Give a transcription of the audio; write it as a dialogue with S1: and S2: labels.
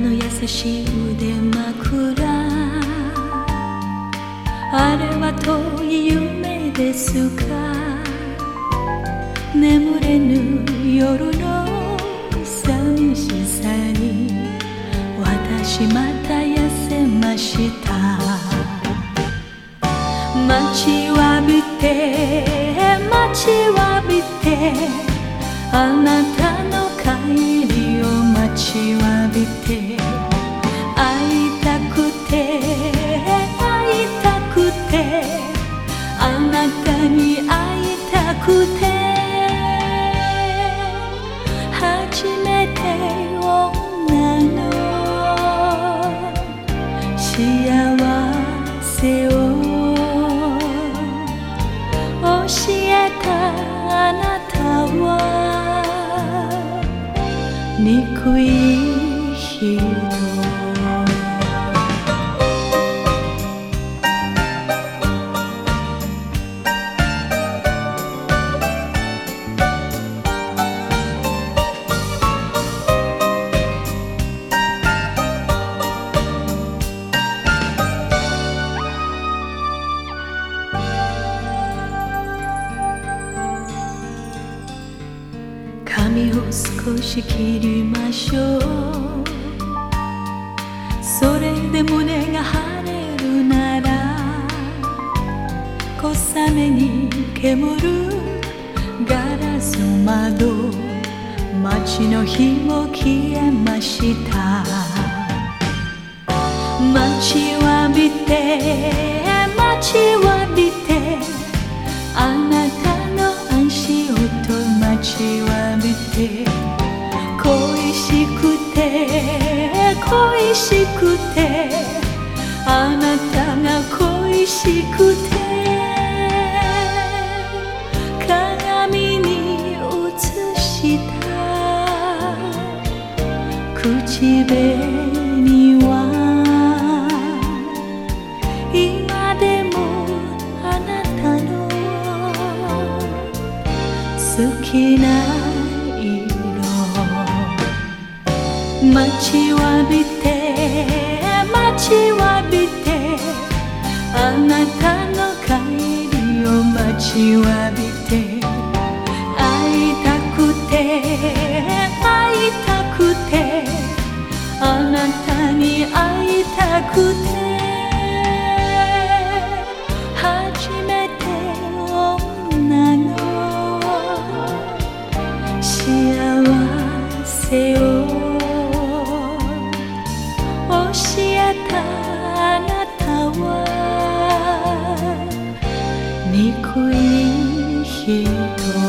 S1: の優しい腕枕。あれは遠い夢ですか眠れぬ夜の寂しさに私また痩せました。待ちわびて待ちわびてあなたの帰り待ちわびて会いたくて会いたくてあなたに会いたくて。初めて女の幸せを憎い人髪を少し切りましょう。それで胸が晴れるなら小雨に煙るガラス窓街の日も消えました。待ちわびて待ちしくてあなたが恋しくて鏡に映した。口紅は今でもあなたの好きな色待ちわびてを待ちわびて会いたくて会いたくてあなたに会いたくて。初めて女の幸せを教えたあなたは憎い人